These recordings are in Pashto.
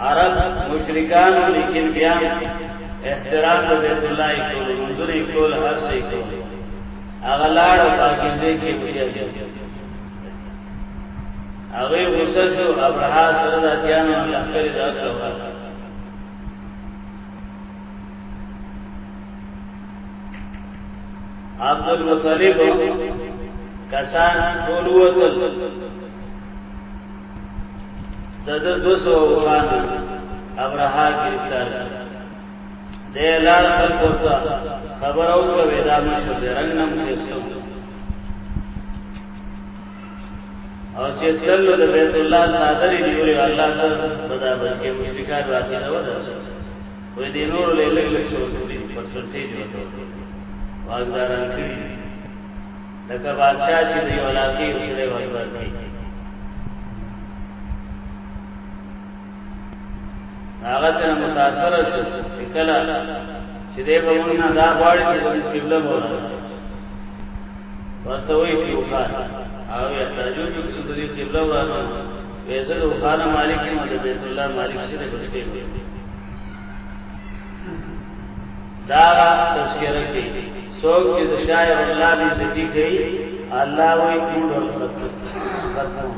عرب مشرکان او لیکن بیا احترام د بیت الله کول منځونه کول هر څه کول هغه لاړ او پاکیزه کې بیا هغه غوسه شو ابرها سره د ځان او لخر د اکل عبد المطلب کسان ټول وتل دد دو سو خان ابرها گرفتار دے لال خلق ورطا خبر او کوي دا مشر رنگم خستو او چې تلل د بیت الله صادرې دی وی الله ته بدا بچي مشرکان واقع نه ودا وې دې نور له لګ لګ شو دي په څنډې جوړته واغداران کړی لکه بادشاہ چې دی ولاقي وسره واغدار کړی هغه ته متاثر شو چې کله چې دې په موږ نه دا غواړي چې زموږ قبله بوله ورته وایي چې وخان او یا ترجو چې د دې قبله ورانه وېزل وخان مالک مو د بیت الله مالک سره بچی وي دا تذکرہ کې څوک چې د شاعر الله دې ذکی کوي الله وایي ټول ختم ختم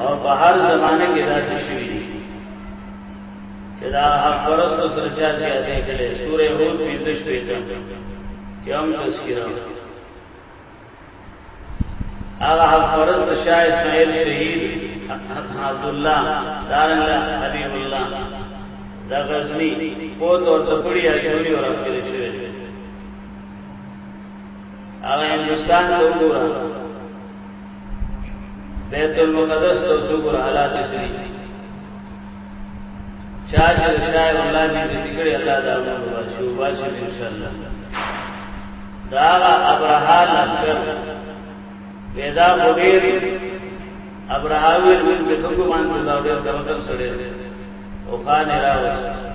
او په هر زمانه کې داسې شوي دي چې دا حق پرستو سره چا زیاتې کړي سورې هود پنځه شپېته کې هم تذکره هغه حق پرست شاه اسماعیل شهید عبد الله دارنګ حبیب الله دا غزنی پوت اور تپڑی اچوری اور افکر چوری هغه هندستان ته وګوره بیت المقدس ته وګوره حالات سری چا چې شاعر الله دې دې کړی الله دا امر واشي واشي ان شاء الله دا ابرها لشکر پیدا غوډیر ابرهاوی من به څنګه باندې دا ډېر زبردست سره او خان راوست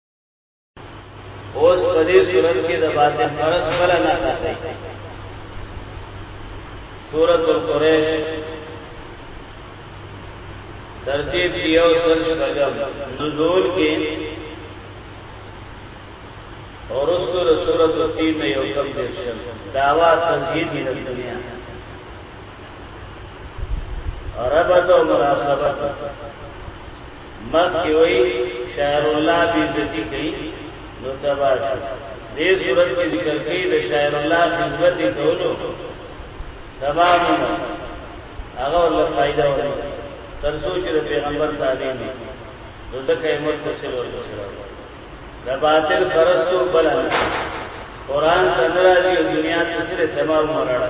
اوس په دې صورت کې د باطل فرس بل نه کوي سورۃ القریش ترتیب یو سل شپږم نزول کې اور اس کو سورۃ التین میں یو کم درشن دعوا تزہید من الدنیا ربط و مناسبت مخ کې وای شاعر الله بي ذکی کوي نو تباش دې صورت کې ذکر کوي د شاعر الله خدمت کولو تمام هغه ول فائدہ ور تر څو چې پیغمبر تعلیم نو ځکه یې متصل ورسره د باطل فرستو بل قرآن څنګه راځي دنیا ته سره تمام مرړه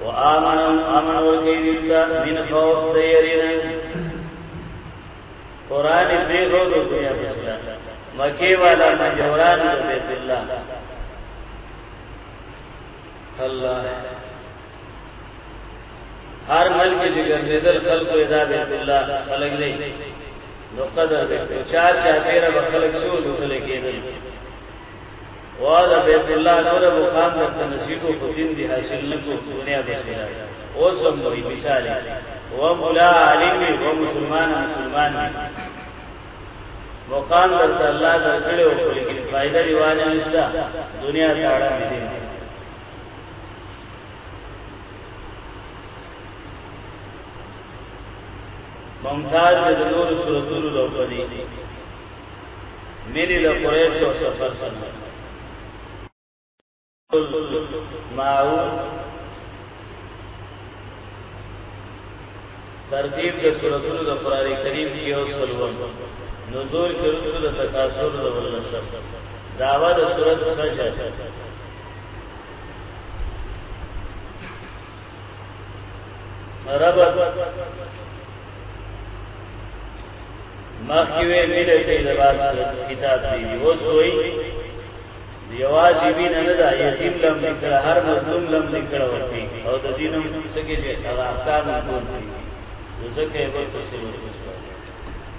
او آمن امن ورکی دیتا من خوف دیرین قرآن پری ہو دو دنیا بسلا مکی والا مجوران دو بیت اللہ اللہ هر ملک چې ګرځیدل خلکو ادا بیت الله خلک نه نو قدر به چار چا تیرا به خلک شو نو خلک کېدل وا د بیت الله نور مقام د تنسیبو په دین دی حاصل نکو دنیا به شي او سم وی مثال و مولا عالم و مسلمان مسلمان مقام درته الله درکړي او په لیکن فائدہ دیوانه نشته دنیا ته اړه نه دي ممتاز د نور سورتونو لوپدي مینه د قریش او سفر سره ماو ترتیب د سوراتونو د قران کریم کې او سلوم نزول کې رسول د تکاثر د ولنشر داوا د سورۃ سجده رب مخکې وی ملي چې د بار کتاب دی اوس وی یواز یې نه نه دا یتیم لم نکړه هر مظلوم لم نکړه ورته او د دینم څخه دې هغه احکام ټول دي ځکه یې ورته سره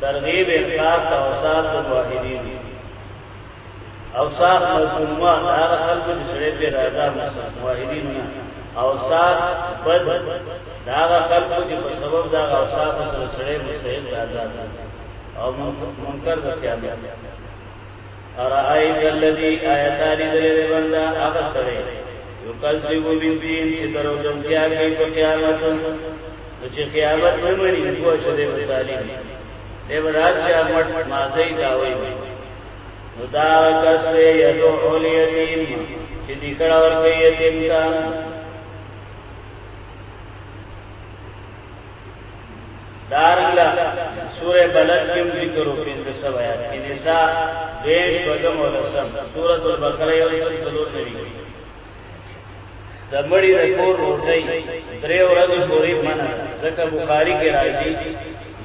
ترغیب انصاف او صاحب موحدین او صاحب مسلمان هغه خلکو چې سره په رضا مسلمانین نه او صاحب بد دا هغه خلکو چې په سبب دا او صاحب سره سره مسلمان رضا او منکر د قیامت ارائیت الذی آیتانی دلیل بندا هغه سره یو کذبو بالدین چې درو دنیا کې په قیامت چې قیامت نه مری کوه چې د مسالین امراج شاہ مٹ ماضی داوی میں ندا کس وی یدو حول یتیم چی دیکھڑا ورکی یتیم تا دارنگا سور بلد کم ذکر و پینز سب آیات کی نساء بیش وگم و لسم سورت البقرہ یوسف سلور نبی د مړی د کور روټۍ درې ورځې پورې منه ځکه بخاری کې راځي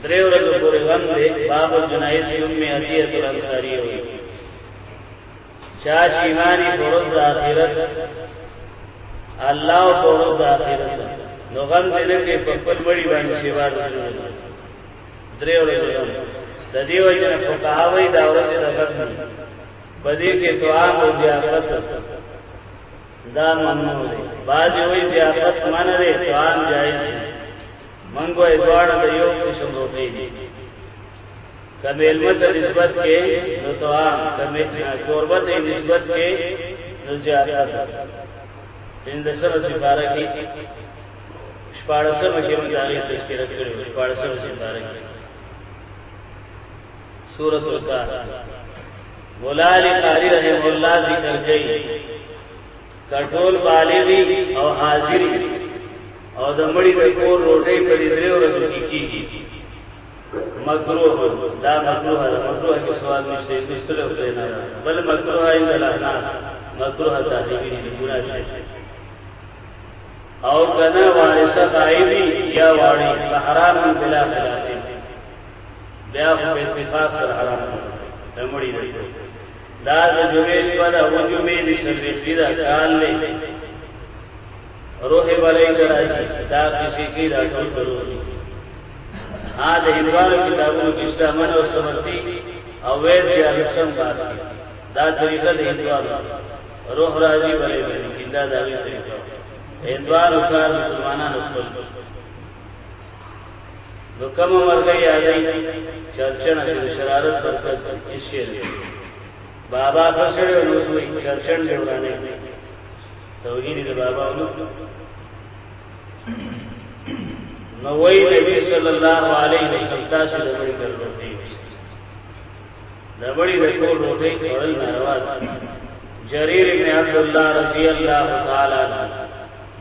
درې ورځې پورې غم دی باب الجنایز کې امي عطیه الانصاری وي چا چې ایمانی پرز د آخرت الله او پرز د آخرت نو غم دې نه کې په خپل مړی باندې سیوا درې ورځې د دې وجه نه فقهاوی دا ورځې د غم په دې کې طعام او ضیافت دا ممنوع دی بعضې وایي ضیافت منع دی طعام جایز دی مونږ وایي دواړه د یو قسم روغې دي که میلمه ته نسبت کې نو طعام که کوربه ته نسبت کې نو ضیافت پنځلسمه سپاره کې شپاړسمه کې مونږ هغې تذکره کړې شپاړسمه سپاره کې سورۃ الکهف مولا علی قاری رحم الله ذکر کوي کټول بالغی او حاضری او د مړی د کور روټي په دې درې ورځو کې کیږي مکروه دا مکروه ده مکروه کې سوال نشته د سره په نه بل مکروه ان لا نه مکروه ته دی ویلي ګنا شي او کنا وارثه غایبی یا واړی حرام بلا خلاف بیا خو په اتفاق سره حرام دي د مړي د ټول دا د جمعې شپه ده او جمعې د شربېخي ده کال دی روح بلې ته راځي دا کسی کې دا ټول درو دي ها د هندوانو کتابونو کې شته من او سمرتي او وید یا لسم بات کی دا طریقه د هندوانو روح راځي بلې باندې کیندا دا وی طریقه هندوانو کار مسلمانانو خپل نو کوم مرګ یادې چرچن د شرارت پر کس ایشي بابا خسر نو سوې چرچن دی ورانه توګینی د بابا ولو نو وی نبی صلی الله علیه وسلم تاسو د مرګ ورته د وړي د کور روټي خورل ناروا ده جرير بن عبد الله رضی الله تعالی عنہ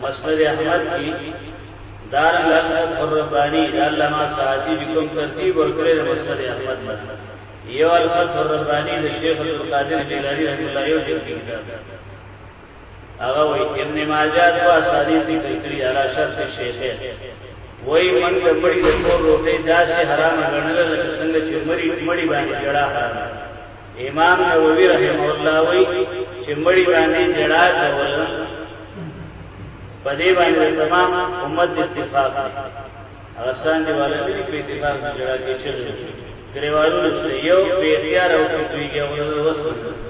مسند احمد کی دار الحق الربانی د علامه سعدی کوم ترتیب ورکړي د مسند احمد باندې یو الفتح الربانی د شیخ عبد القادر جیلانی رحمه الله یو جلد کتاب هغه وی ابن ماجه دوا سالی ذکر کړی علا شرط شیخه وای من د مړی د کور روټه داسې حرام غنل لکه څنګه چې مړی مړی باندې جړا حرام امام نووي رحم الله وی چې مړی باندې جړا کول په دې باندې تمام امت اتفاق دی هغه څنګه والے دې په اتفاق جړا کې چل ګریوالو نشته یو به اختیار او کوي یو وسوسه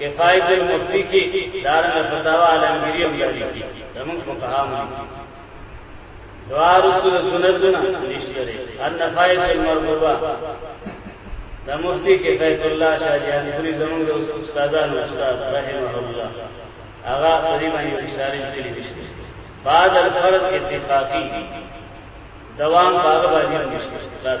کفایت المفتی کی دارن فتاوا علمگیری هم داری کی زمون فقها هم لیکی دعا رسول سنتنا نشتره النفائس المرغوبه د مفتی کفایت الله شاه جهان پوری زمون د استادانو استاد رحمه الله هغه قریبا یو اشاره کړی نشته بعد الفرض اتفاقی دوام هغه باندې نشته خلاص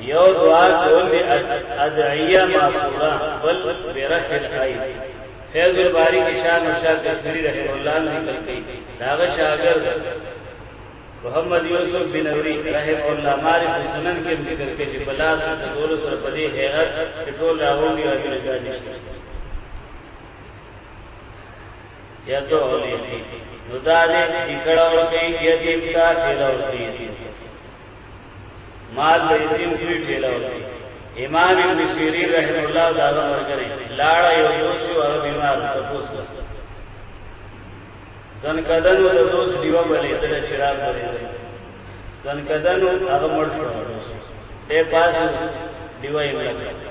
یو دعا کول به ادعیه معصوره بل برخ الخیر فیض الباری کی شان و شاہ کشمیری رحم اللہ نے نکل کی داغ شاگرد محمد یوسف بن اوری رحم اللہ مارف سنن کے ذکر کے جی بلا سے تدول سر پدی حیرت کہ تو لاہوں گی ابھی نجا نشتہ یتولی تی نو دا دې دکړه ورکې یتیم تا ټیلا ورکې یتیم مال دې یتیم کوي ټیلا ورکې امام ابن سیرین رحم الله دا ورکړي لاړ یو دوسی ور بیمار تپوس زن کدن ول دوس دیو بلې دل چراغ بلې زن کدن هغه مړ شو دې پاس دیوای ملک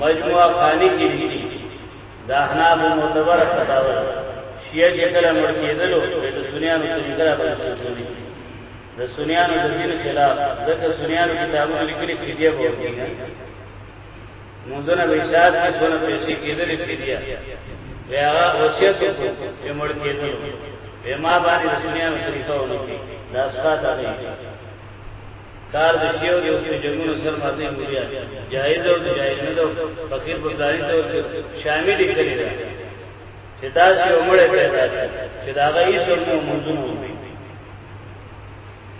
مجموعه خانی کې دي د احناف معتبر فتاوا شیعه چې کله مړ کېدلو د سنیانو طریقه را بنسټولې د سنیانو د دین خلاف ځکه سنیانو کتابونه لیکلي فدیه به ورکړي منځونه به حساب کې څونه پیسې کېدلې فدیه بیا هغه وصیت وکړو چې مړ کېدلو به ما باندې د سنیانو طریقه ونکړي دا ساده نه کار د شی او د اوس په جنګونو سر ماته مولیا جایز او جایز نه دو فقیر په داری ته شامل کړي دا چې دا چې عمر پیدا شي چې دا غي سر نو منظور وي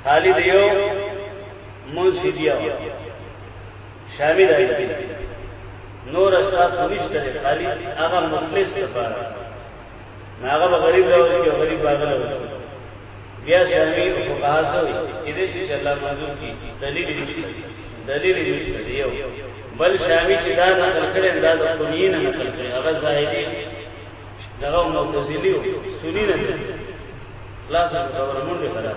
خالی دیو مون سیدیا شامل دی نور اساس نشته خالی هغه مخلص لپاره هغه غریب راوړي غریب باغله بیا شامی او فقها سوی کې دې چې الله منظور کی دلیل نشته دلیل نشته یو بل شامی چې دا نقل کړي دا د قنین نقل کړي هغه زاهدی دغه معتزلی او سنی نه لاس څور مونږه خراب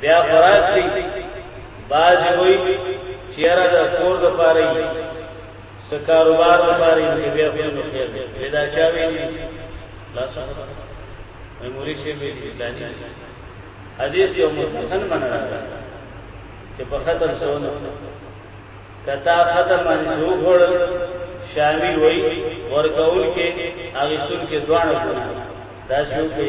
بیا خوراک دی باز وی چیرې د کور د پاره یې س کاروبار د پاره یې بیا خو نو خیر دی ودا چا وی لا څه موري شي به دانی حدیث یو مستقن منه راغلی چې په ختم سونه کتا ختم باندې سو غوړ شامی وای ورکول کې هغه سن کې دوانه کړو دا شو کې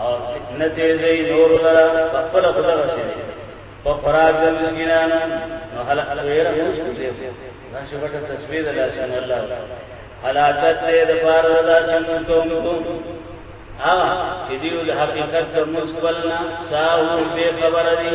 او نه تیزی نور لرا خپل خدا غشي په فراغ د مسکینانو نو هلا غیر موږ کوزه دا چې وټه تسبیح د الله سبحانه الله حلاکت دې د پار د الله سبحانه کوونکو هغه چې دیو د حقیقت د مسکولنا ساو به خبر دي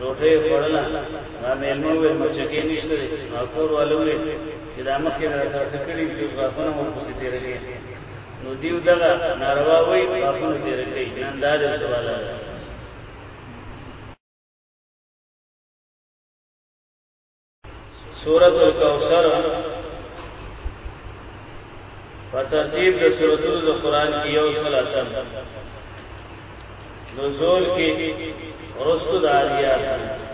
روټي خورل ما مېلمه وې مسجکې نشته او کور والوې چې دا مخکې را سره سکړي چې غافونه مو پوسې تیر کې نو دیو دغه ناروا وې غافونه تیر کې نن دا د سوال سورۃ الکوثر په ترتیب د سوراتونو د قران کې یو سل اتم نزول کې ورستو د عالیات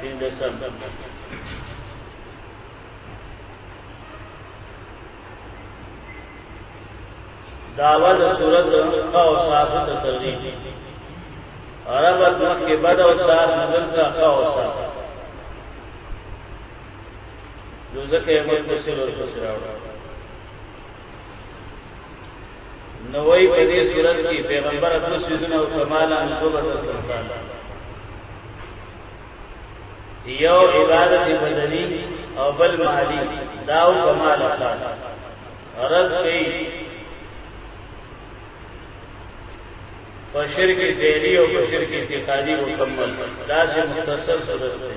پندسم دعوه د صورت خا او صاحب ته ترغیب عربت مخ کې بد او صاحب دلته خا او صاحب نو ځکه یې متصل ورپسې راوړه نو وای په دې صورت کې پیغمبر د سيزونه او کمال ان کو بدل کړل یو عبادت بدنی او بل مالی دا او کمال خاص رد کوي په شرک فعلی او په شرک اعتقادي مکمل دا سه مختصر صورت دی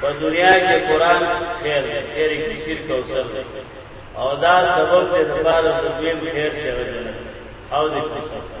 په دنیا کې قران خیر خیر کې شرک او سر او دا سبب دې لپاره د دویم خیر شوی دی او دې څه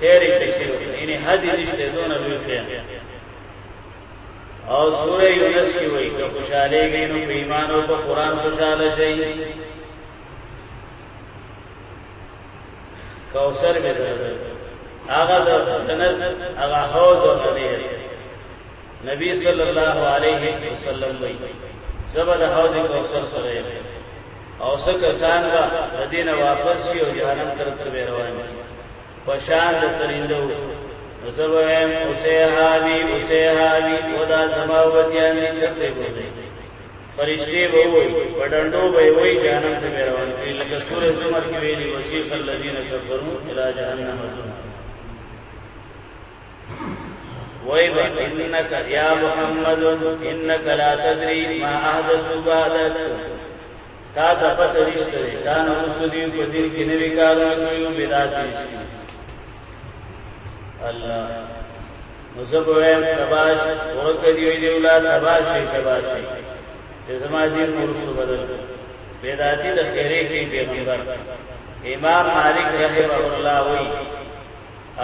خیر کشی یعنی حد نشته دونه لوی خیر او سوره یونس کې وایي که خوشاله کې نو په ایمان او په قران خوشاله شئ کوثر به درځي هغه د جنت هغه حوض او نهر نبی صلی الله علیه وسلم وایي زبر حوض کوثر سره او څه کسان به د دین واپس شي او جهنم طرف ته روان دي پشان د تریندو زبویم اوسه حاوی اوسه حاوی ودا سماوتیان دي چرته کوي فرشتي به وي پډندو به وي جهنم ته روان دي لکه سورې زمر کې ویلي وسیق الذین کفروا الى جهنم زمر وای با انک یا محمد انک لا تدری ما احدث بعدک تا ته پته نشته دا نو مسدی په دې کې نوی کارونه کوي او بدعت نشته الله مزبویم تباش ورکه دی ویلی اولا تباشی تباشی چې زما دین مرسو بدل بدعتی د خیره کې پیغمبر امام مالک رحمه الله وی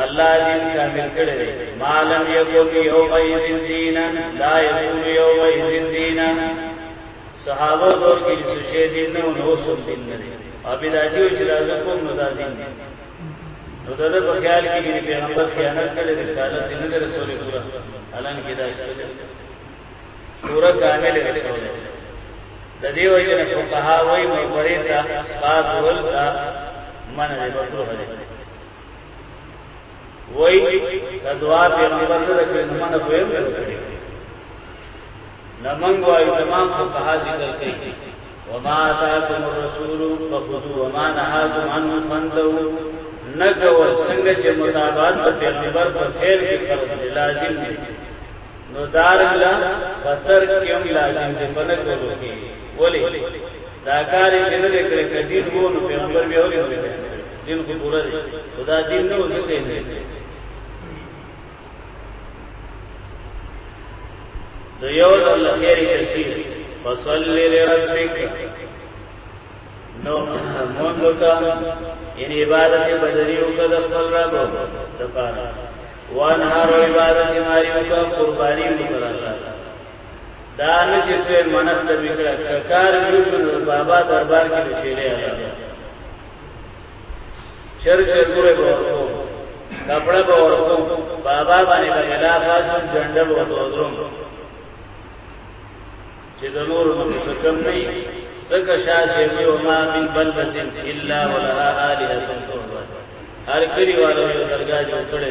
الله دې شامل کړي ما لم يكن يوم يزن دينا لا يكون يوم يزن دينا صحابه دور کې څه شي دین نه نو سم دین نه دي ابي راځي او شرازه کوم نو دا دین نه نو دا په خیال کې دې پیغمبر خیانت کړي رسالت نه ده رسول پورا الان کې دا شته پورا کامل رسول د دې وجه نه فقها وایي مې پرې تا اسقاط ول تا من دې بکر هره وای د دعا پیغمبر نه کړی نو منه کویم نه کړی نمنګ وای تمام فقها ذکر کوي وما اتاكم الرسول فخذوا وما نهاكم عنه فانتهوا نګور څنګه چې مطابقت د پیغمبر په خیر کې فرض لازم دی نو دارلا پتر کیم لازم دی په نه کولو کې ولی دا کار چې نه کړی کدی وو نو پیغمبر بیا ولې نه دین خو پوره دی خدا دین نه وځي نه د یو د الله خیر کثیر فصل لربک نو مونږ کا ان عبادت بدلی او کد خپل رب د پاره وان هر عبادت ماری او کا قربانی وکړه دا نه چې څه منښت وکړه کار یې شو بابا دربار کې چیلې راځي چر چې ګوره به ورکو کپړه به ورکو بابا باندې به ملا فاسم جنډه به وتوزرم چې د نور نو څه کم نه ځکه شاسې وي او ما من بلبت الا ولها الهه هر کلی والو یو درګه جوړ کړي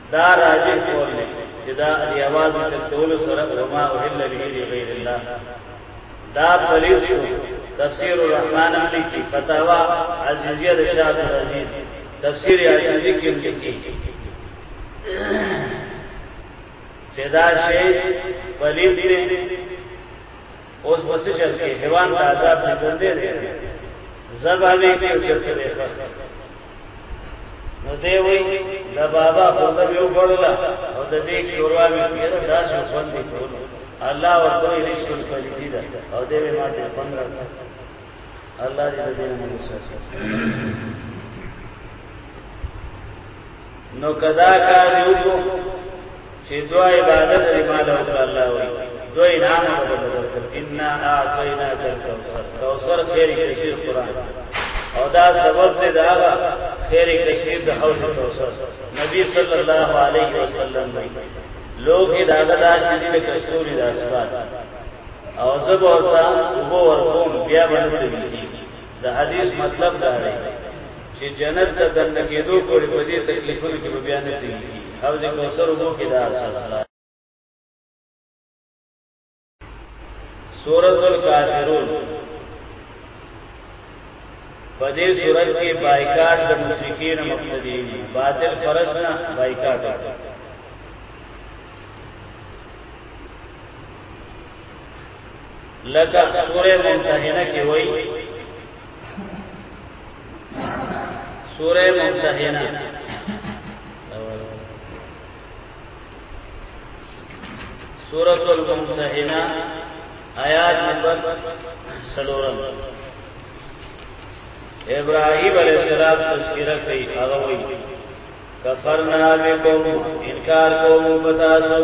دا راجح قول دی چې دا د اواز چتولو سره وما اهل به لغیر الله دا پلیس شو تفسیر الرحمن علی کی فتاوا عزیزیه د شاه عزیز تفسیر عزیزی کی لیکي چې دا شی پلیس دی اوس بس چل کې حیوان د عذاب نه ګوندې دی زبانه کې چرته دی نو دی وی د بابا په دې یو ګړلا او د دې شوروا مې پیره داسې خوند دی ټول الله ورته رزق پریږي دا او دې ما ته 15 الله دې دې موږ سره نو کدا کار یو کو چې دوا عبادت لري مال او الله وي دو انعام ورکړ ان اعطینا الکوثر کوثر خیر کثیر قران او دا سبب دې دا خیر کثیر د حوض کوثر نبی صلی الله علیه وسلم وی لوګ دا دا شری د کستوري د اسباب او زبر تا وګور کوم بیا باندې د حدیث مطلب دا دی چې جنت ته دن کېدو پورې په دې تکلیفونو کې بیا نه تیږي او د کوثر وو کې دا اساس دی سورۃ الکافرون په دې صورت کې بایکاټ د مشرکین مقتدی دي باطل فرض نه بایکاټ وکړي لکه سوره ممتحنه کې وایي سوره ممتحنه سورۃ الممتحنه آیات نمبر 3 ابراهيم عليه السلام تذکرہ کوي هغه وایي کفرنا بكم انکار کوم پتا سو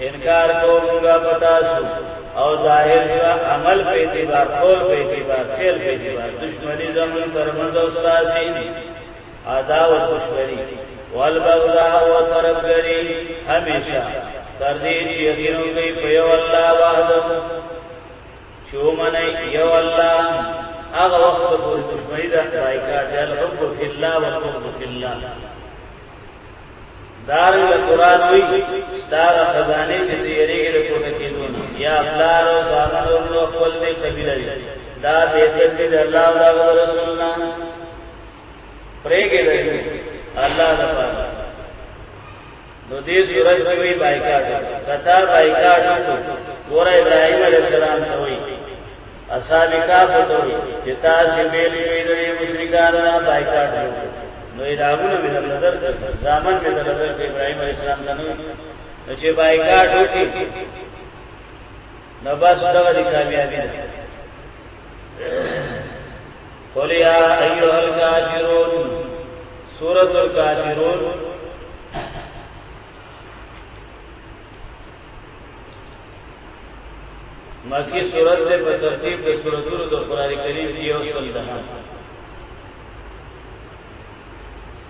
انکار کومګه پتا سو او ظاهر شو عمل په اعتبار قول په اعتبار فعل په اعتبار دشمنی زمون ترمنځ او ساسي ادا او دشمنی والبغضاء او طرفګری همیشه تر دې چې یقینو کوي په یو الله وحده چومنه یو الله هغه وخت په دشمنی د بایکاټ الحب فی الله والبغض فی الله دار له قران وی ستار خزانه چې تیریږي د پورته کېدون یا بلار او زامن او نو خپل دې قبیله دي دا به عزت دې الله او رسول نه پرېګې دی الله د پاره نو دې صورت کې وی بایکاټ کتا بایکاټ ګور ابراهيم عليه السلام سوي اصحاب کاف ته وی چې تاسو به لوی د مشرکان نه بایکاټ وکړي نو الهونه مې نظر کړ ځامن مې نظر کړ ابراهيم عليه السلام ته نو چې بایکاټ وکړي نو بس دغه دي کامیابی ده قل یا ایها الکافرون سورۃ الکافرون مکی صورت ته په ترتیب د سورتونو د قران کریم کې یو سل ده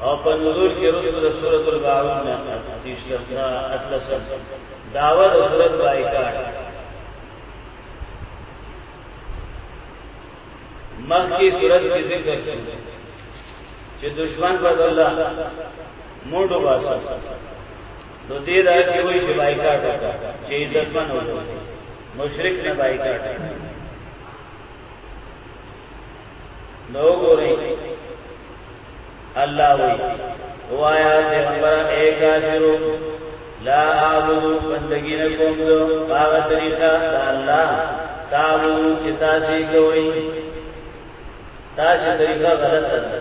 او په نزول کې رسول د سورۃ المعون نه تیشتنا اطلس داوا د سورۃ بایکاټ مکی صورت کې ذکر شو چې دشمن بدل الله موډو واسه نو دې دا چې وایي چې بایکاټ وکړه چې عزت من وکړي مشرک نه بایکاټ نو ګوري الله وایي وایا پیغمبر اے کافرو لا اعبد بندگی نه کوم زه هغه طریقه د الله تعالی چې تاسو کوي تاسو طریقه غلطه ده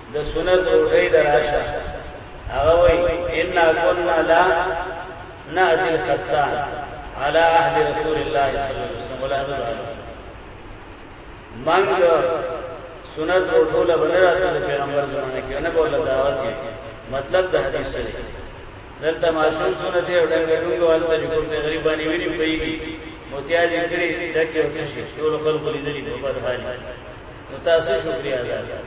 د سنت روټي دراشه هغه وای ان كنا لا ناتي الختان على عهد رسول الله صلى الله عليه وسلم ولا نرى من سنت روټو له بنره سره پیغمبر زمانه کې نه بوله دعوت مطلب د حدیث سره دلته معصوم سنت او ډنګ ډنګ والته چې کوم غریب باندې ویني پیږي موتیا ذکر دکې او تشریح ټول خلق لیدلی په بدحالي نو تاسو شکریا ادا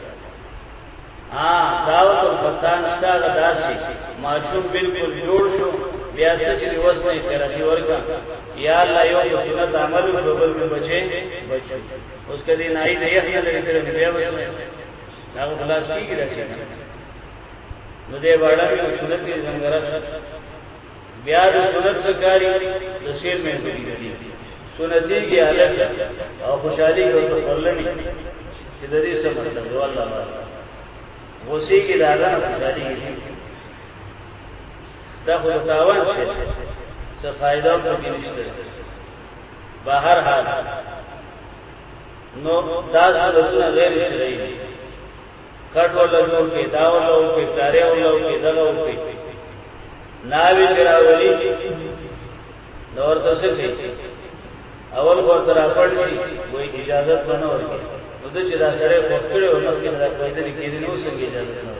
ها دعوت الفتان شتا غداسي ماشوم بالکل جوړ شو بیا سچري وسنه کرتی ورکا یا الله یو سنت عمل شو بل کې بچي بچو اوس کدي نه ای دیخ نه لري تر بیا وسنه دا خلاص کیږي راځي نو دې وړه یو سنت زنګرا بیا د سنت سکاری د سیل مې کوي دي سنتي کې حالت او خوشحالي او خپلني چې د دې سم مطلب دی والله ما غوسي کې دا نه خوشحالي دي دا خو تاوان شي څه فائدہ هم پکې نشته بهر حال نو دا سنتونه غیر شرعي دي کټ ولا جوړ کې دا ولا او کې دارې ولا او کې دغه او کې ناوي چراولي نور ته څه کوي اول ورته را پړ شي وای اجازه بنه ورکړي نو د چې دا سره وخت کړي او مخکې دا پیدا نه کېدل نو څنګه اجازه نه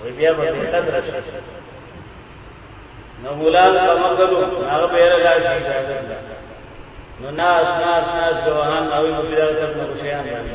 وای بیا به دقت راشي نو ګلال کمکلو هغه به راځي اجازه نه نو ناس ناس ناس جوهان او مفیدات نو شیان راځي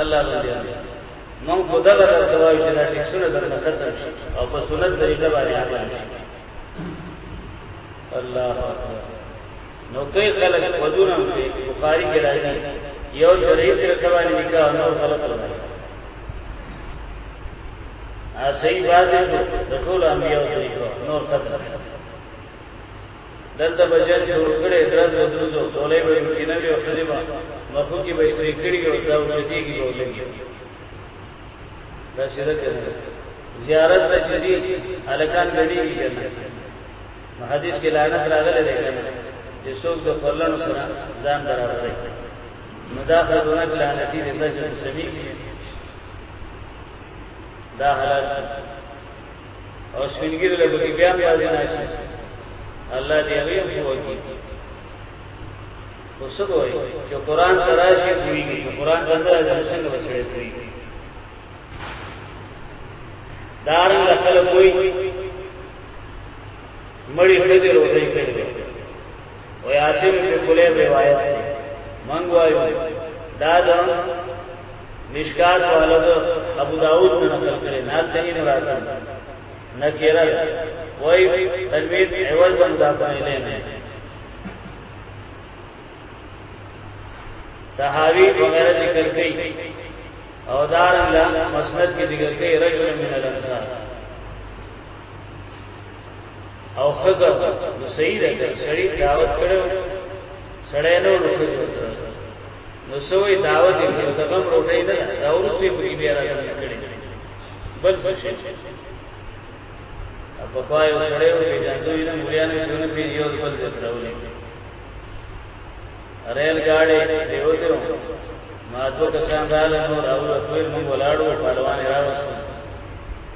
الله الله مونږ په دغه درته وایو چې دا ټیکسونه درنه ختم شي او په سنت طریقه باندې عمل شي الله اکبر نو کوي خلک ودونه په بخاری کې راځي یو شرعي طریقه باندې نکاح نو غلط راځي ا صحیح بات شو د ټول انبیاء طریقه نور ختم دلته به جنګ شروع کړي درز او درزو ټولې به کینه وي او خدای به مخو کې به سری کړي او دا وشتي کې به لګي دا شرک دی زیارت ته چې دي الکان غړي کنه حدیث کې لعنت راغلی دی کنه چې څوک د خلل سره ځان برابرې مداخله دونه لعنتی دی چې سمي دا حالت او سپینګیر له بګی بیا باندې ناشي الله دې غیم شو کی اوس وګورئ چې قران تراشي کوي چې قران څنګه راځي څنګه وسړي کوي دارن لخل کوئی مړی خزر او دی کړی او یاسین کې کولې روایت دی مونږ وایو دا د مشکات والو ابو داود نه نقل کړي نه ته یې مراد نه کېرل وای تنویر عوض هم دا پایلې نه تحاوی وغیرہ ذکر کئی او دارنگا مسند کی ذکر کئی رجل من الانصار او خزه نو صحیح ده که سړی دعوت کړو سړی نو روخه نو سوې دعوت یې کړو دغه روټه نه دا ورسې په بیا راځي کړي بل څه شي په پای یو سړی و چې جاندو یې نه مولیا نه شونه پی یو بل څه راولې ریل گاډي دیو ته ما دوه کسان رااله نو راو ټول موږ ولاړو پهلوان راوستو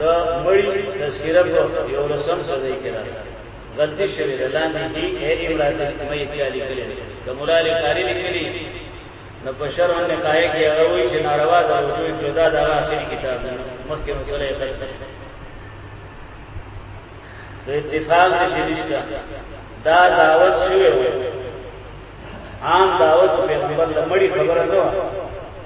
د مړی تذکره په یو لسم صدای کې راغله غلطی شوی ده لاندې کې اے امرات مې چا لیکلې د مولا علی قاری لیکلې نو په شرع نه قای کې هغه وی چې ناروا ده او دوی جدا ده اخري کتاب مخکې مسله یې خلک د اتفاق نشي نشته دا دعوت شوی عام دعوت پیغمبر لمړي خبره نه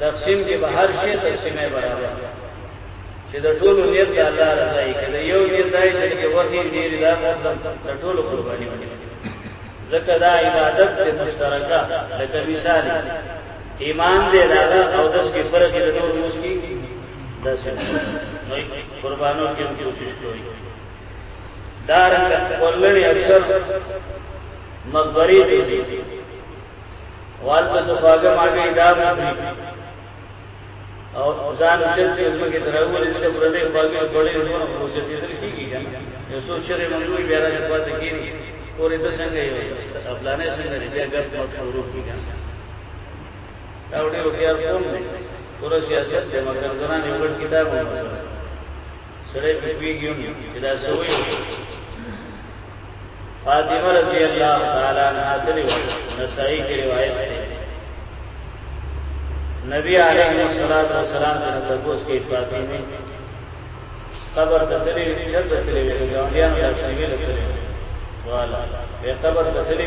تقسیم کې به هر شی تقسیمه برابر چې د ټولو نیت د الله رضا یې کړي یو نیت دای چې وحی دې رضا مقدم د ټولو قرباني ونی ځکه دا عبادت ته مشترکه لکه مثال ایمان دې راغله او داس کې فرق دې نور مسکی دا څه نو قربانو کې کوشش کوي دارنګ ولنی اکثر مقبره دې وال په صفاګه ماګه دا مخري او ځان شل چې اوس کې دراول چې پر دې باګه ګړې نو اوس دې درې کیږي کنه یو څو شری منځوي بیا راځي پاتې کیږي پورې د څنګه یو خپلانه څنګه دې بیا ګپ مت شروع کیږي دا وړي وکړ کوم نه پورا سیاست سے مگر زنان یو کتاب وو سره پویږي هم چې دا سوي فاطمه رضی الله تعالی عنها تلو نسائی کی روایت ده نبی علیہ الصلوۃ والسلام د تبوس کې فاطمه قبر ته تلې چرته تلې ویل ګاونډیان لا شامل تلې والا به قبر ته تلې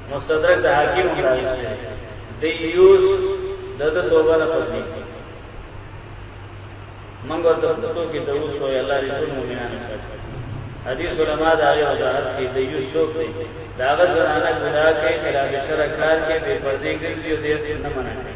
مستدرک د حاکم راويسته د یوس د د توبه نه پدې منګ ورته پتو کې د اوس وی الله دې ټول مؤمنانو ساتي حدیث علماء دا یو وضاحت کې د یوس څوک دی دا هغه زنانه ګناه کوي خلاف شرع کار کوي بے پردې ګرځي او دې نه منع کوي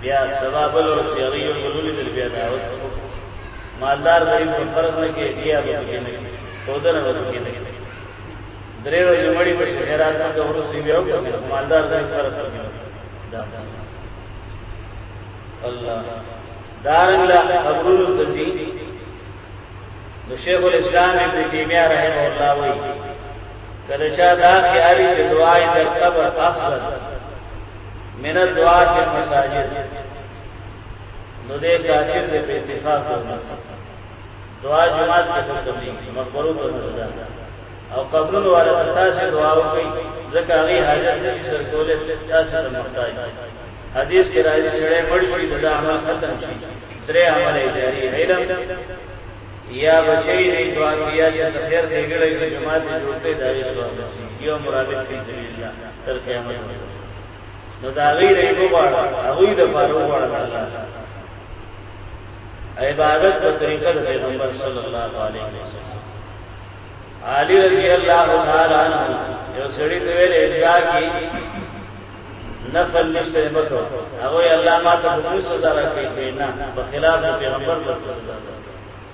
بیا سبا بل ورځ چې هغوی یو بل ولیدل بیا دعوت مالدار غریب په فرض نه کې بیا به پکې نه کېږي ښودنه به پکې نه کېږي درې ورځې مړی به شي خیرات نه که وروسته بیا وکړي مالدار غریب فرض نه کېږي دا الله دارنګ لا قبرونو ته ځي نو شیخ الاسلام ابن تیمیه رحمه الله وایي کله چې دا خیالي چې دعای در قبر افضل من الدعاء في المساجد نو دې کافر دې په اتفاق وکړي دعا جماعت کې ته کوي مقبرو ته نه او قبول والا تاسو دعا وکړي ځکه هغه حاجت دې سر کولې تاسو ته محتاج حدیث کې راځي سره مړ شي دا عمل ختم شي سره عمل جاری علم یا بچی نه دعا کیا چې د خیر دې ګړې جماعت جوړته دا یې سوال یو مرابط فی سبیل الله تر قیامت نو دا غي نه وګړه هغه د پاره وګړه عبادت په طریقه د پیغمبر صلی الله علیه وسلم علی رضی الله تعالی عنہ یو سړی ته ویل اجرا کی نفل نشته مکو هغه الله ما ته موږ سزا راکړي نه په خلاف پیغمبر ته سزا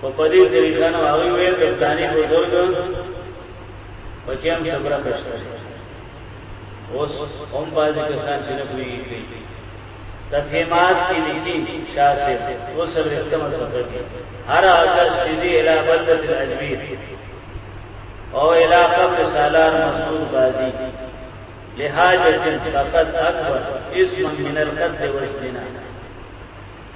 په پدې طریقه نو هغه وې د پلانې بزرګ په کې هم صبر کښته اوس هم باندې کسان چې نه کوي تفهیمات کې لیکي شاسه اوس رښتم سفر کې هر اکل سیدی الی بلدت الاجبیر او الی قبر سالار مسعود بازی لحاجت فقط اکبر اسم من القتل والزنا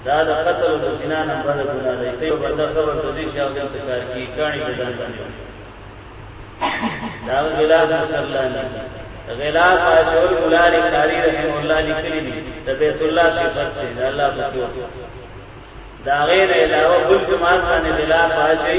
دا د قتل او د زنا نه بد ګناه دی ته یو بنده خبر ته دې چې هغه ته کار کی کانی په ځان باندې دا غلاف مسلمان غلاف اچول مولا علی قاری رحم الله لیکلی دی د بیت الله صفات دی دا الله په تو دا غیر علاوه بل جماعت باندې غلاف اچي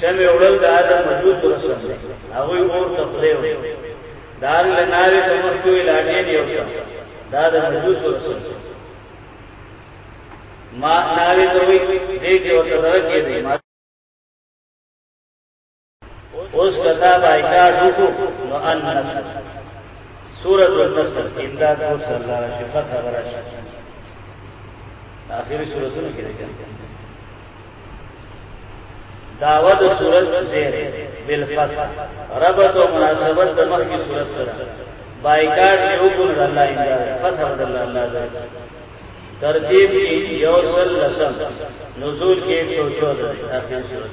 شمع وړل د آدم مجوس رسم دی هغوی اور ته پلی وړي دار له نارې په مخ کې لاټې دی او څه دا د مجوس رسم دی ما نارې ته وي دې کې ورته درکې دی ما اوس کتا بایکا ډوکو نو ان نصر سورۃ النصر امداد او صلی الله علیه وسلم خبره شي اخیری سورۃ کې راځي دعوه د صورت زیر بالفتح ربط او مناسبت د مخ کی صورت سره بایکاټ یو ګل الله امداد فتح د الله الله دی ترتیب کی یو سل لسم نزول کی 114 اخر صورت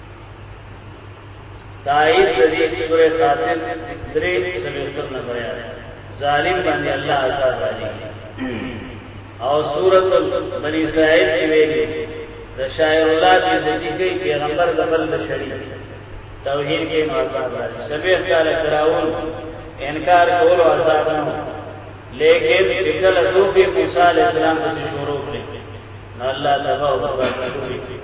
تایید د دې سورې خاطر درې سلوتر نه بیان ظالم باندې الله عذاب راځي او سورۃ بنی اسرائیل کې ویلي د شاعر الله دې ذکی پیغمبر د بل بشری توحید کې عذاب راځي سبه تعالی کراول انکار کول او عذاب نه لیکن چې کله دوی موسی علی السلام د شروع کړي نو الله تبارک و تعالی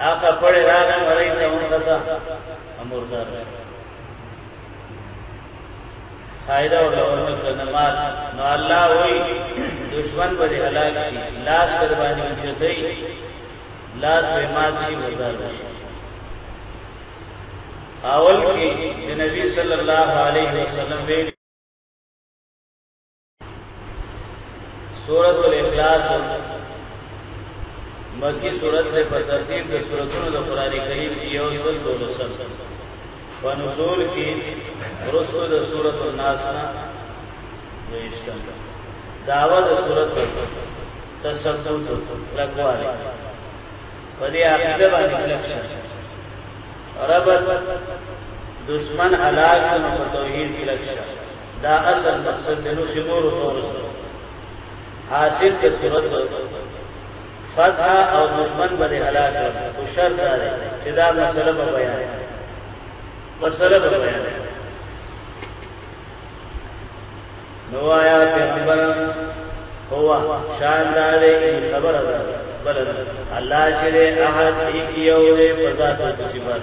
هغه پړې راغی مړی ته وستا امردار فائدہ اور لوگوں کا نماز نو الله وای دشمن به هلاک شي لاس قرباني چتای لاس به مات شي وزار شي اول کې نبی صلی الله علیه وسلم ویل سورۃ الاخلاص مکی سورۃ له په ترتیب د سوراتونو د قران کریم یو سل دولسم په نزول کې ورسره د سورۃ الناس نه ویشتم داوا د سورۃ تسبوت لګواله په دې عقیده باندې لکشه ربط دشمن هلاک نو توحید لکشه دا اصل مقصد دی نو چې نور ورسو حاصل کې صورت فتح او دشمن باندې هلاک او شر دا دی چې دا مسله به بیان مسله به بیان نو آیا پیغمبر هوا شان دا دی خبر ده بل الله چې احد یې کیو دې په ذات او صفات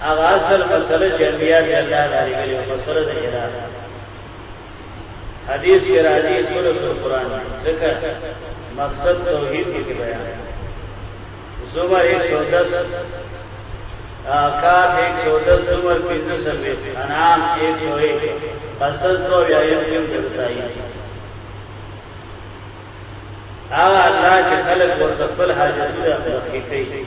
هغه اصل مسله چې انبیاء دی الله تعالی غلي او مسله ده هرا حدیث کې راځي سورۃ القرآن ځکه مقصد توحید کې بیان زمر 110 کاف 110 زمر 15 انعام 101 قصص تو یا یم کې بتایي هغه الله چې خلق ورته خپل حاجتونه مخکې کوي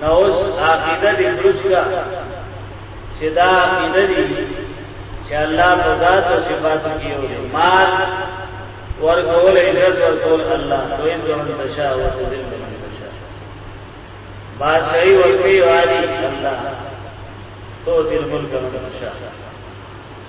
نو اوس عقیده دې درست کا چې دا عقیده دې چې الله په ذات او صفاتو کې یو دی مال ورکول عزت ورکول الله تو ان کو من تشاء و تذل من تشاء بادشاہی ورکی والی الله تو تل ملک من تشاء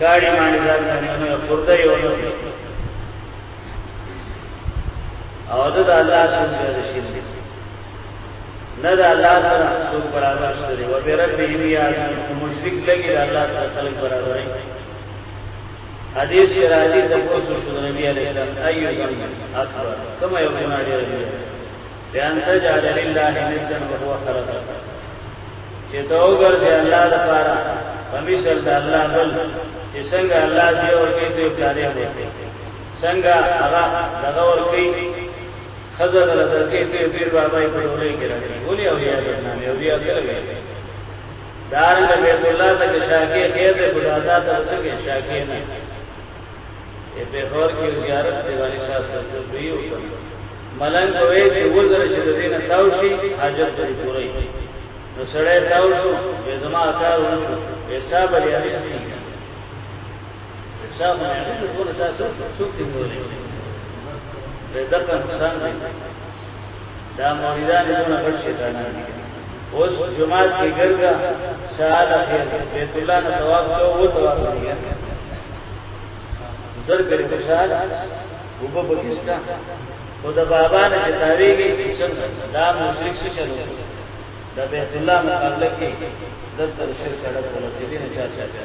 ګاډي باندې ځان باندې یو خورده یو نو او د الله سره د شي نه د الله سره څوک برابر سره و به رب یې یا مشرک لګي د الله سره خلق برابر دی حدیث کې راځي د پوسو شو نبی علیه السلام ایو ذنب اکبر کما یو ګناه ډیر دی بیان تجعل لله ندا وهو خلقك چې ته وګرځې الله د پاره په مثل د الله بل چې څنګه الله دی او کې ته پیارې وته څنګه هغه دغه ور کوي خزر له درکې ته پیر بابا یې په ولې کې راځي ولې او یا نه یو بیا کله وي دار بیت الله ته شاکه خیر ته بلادا ته وسکه شاکه نه اے پیغور کې زیارت دیوانی شاه سره وی او ملنګ وې چې وزر چې د دینه تاو شي حاجت دې پوره نو سړی تاو شو به زما کار ونشو حساب لري حدیث دی حساب نه دې ټول اساس څوک دې ولې دغه انسان دی دا مولیدان دونه غټ شیطانان دي اوس جمعات کې ګرځا سال اخر بیت الله نه طواف کوو او طواف کوي زر کرے خوشحال وبو بکستا او د بابا نه تاویږي څنګه دا مشرک څه چلو د بیت الله مقابله کې د تر شرک سره په لسیدنه چا چا چا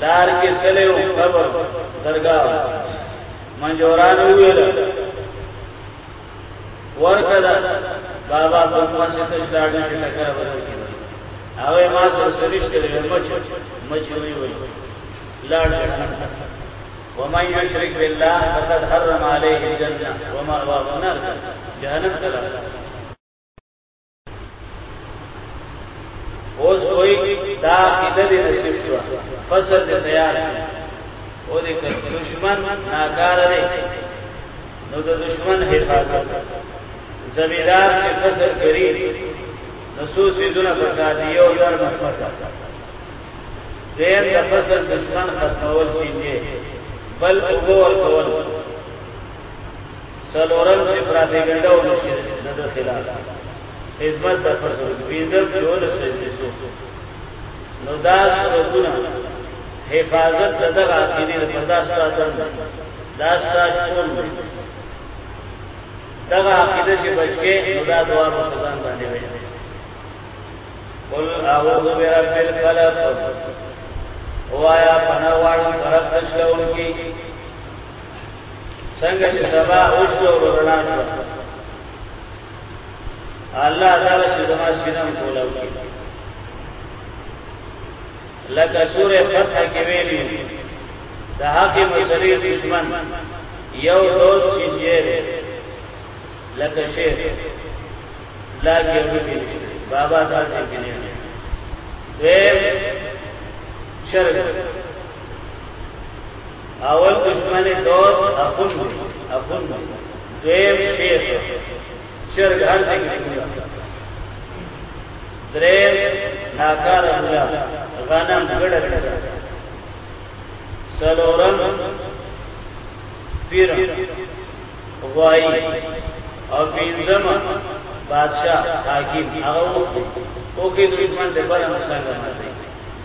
لار کې سلې او قبر درگاه منجوران ویل ورته بابا په ما څه ته لاړې چې ټکر بدل کړي هغه ما سره سرشته لري مچ مچ وی وی لاړ ومن يشرك بالله فقد حرم عليه الجنه وما هو النار جهنم تلقى اوس وای دا عقیده دې نصیب شو فصل دې تیار شو او دې دشمن ناکار دی نو د دشمن حفاظت زمیدار چې فصل کری نصوص دونه پکا دی یو لر مسمسا دیم د فصل دشمن ختمول چینجه بل اوبو ورکول سلورم چې پراپګنډا او نشي د ده خلاف خدمت د فصل پینځم چې ول سجدي سو نو دا سورتونه حفاظت د دغه عقیدې د پرداس ساتل دا ستاسو ټول دغه عقیده چې بچکه نو دا دعا په ځان باندې وایي قل اعوذ برب الفلق وایا پناه واړم طرف تشلون کی څنګه چې سبا اوس او رڼا شو الله تعالی چې زما سینم کولاو کی لکه سوره فتح کې ویلي د حق مسلې دشمن یو ډول چې جیره لکه شیر لا کې وګړي بابا دا دې کې نه دی شرک اول دشمن دوست اخون دی اخون دی دویم شیخ چرګ هر ځای کې شوی دریم ناکار مولا غنم ګډه کړه سلورم پیر غوای او پینځم بادشاہ حاکم هغه وو کې دشمن دې پر مسلمان دی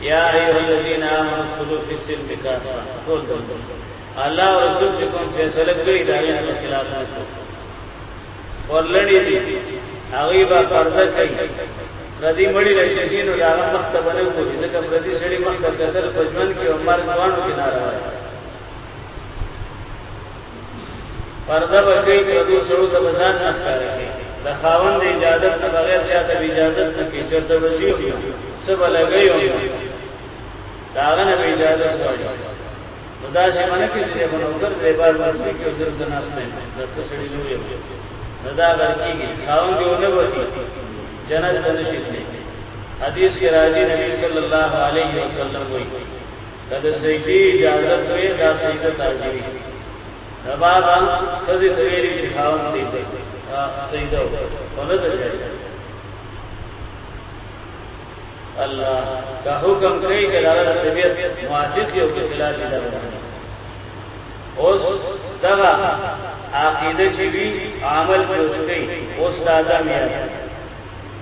یا ایها الذین آمنوا ادخلوا فی السلم کافا ټول الله او رسول چې کوم فیصله کوي دا یې نه خلاف نه کوي ورلړې دي هغه به پرده کوي ردی مړی راشي شي نو دا مخ ته باندې کوي ځکه ردی سړی مخ ته کتل په ژوند کې عمر ځوانو کې ناروا پرده به کوي پردو سړو ته به ځان نه ښکاره کوي د خاوند د اجازت نه بغیر چا ته به اجازت نه کوي چېرته به ځي څه به لګوي او د هغه نه به اجازت غواړي نو داسې منه کې چې به نوکر د بار مسلې کې وزر د نفس نه د څه سړي نه وي نه دا ورکیږي خاوند یو نه وځي جنت ته نشي حدیث کې راځي نبی صلی الله علیه وسلم وایي کله سجدي اجازه کوي دا سجده تاجري دا بعد خزي تویلي چې خاون دې سجده ونه درځي الله کا حکم کوي چې دا د طبيعت موافق یو کې خلاف دي اوس دا عقیده چې وی عمل کې اوس کوي اوس دا د میاں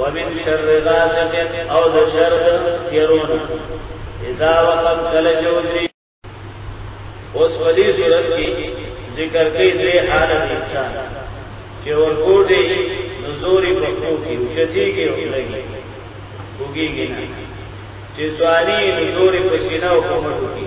ومن شر غاسق او د شر تیرون اذا وقب کل جودری اوس په دې صورت کې ذکر کوي درې حالت انسان چې ورکو دې نزوري په خو کې چتی کې ولګي وګيږي نه چې سواري نزوري په سینه او کومه کې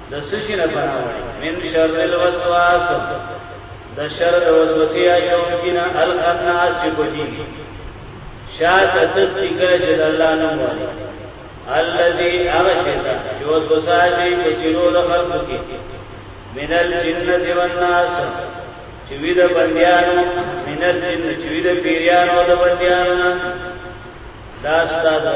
د سشي نه پناه وړي من شر الوسواس د شر د وسوسې اچونکي نه الخناس چې کوي شاته تصدیق چې د الله نوم وایي الذي ارشدا چې وسوسه چې په سینو د خلقو کې من الجنه والناس چې وی د بندیانو من الجن چې وی د پیریانو د بندیانو نه دا ستاسو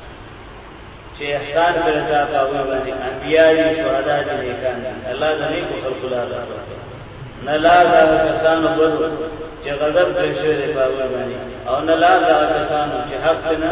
چې احسان پر چا پاوي باندې انبياء دي شهدا دي نیکان دي الله د نیکو خلق لا راځي نه لا دا کسانو بل چې غضب پر شوی دی پاوي باندې او نه لا دا کسانو چې حق نه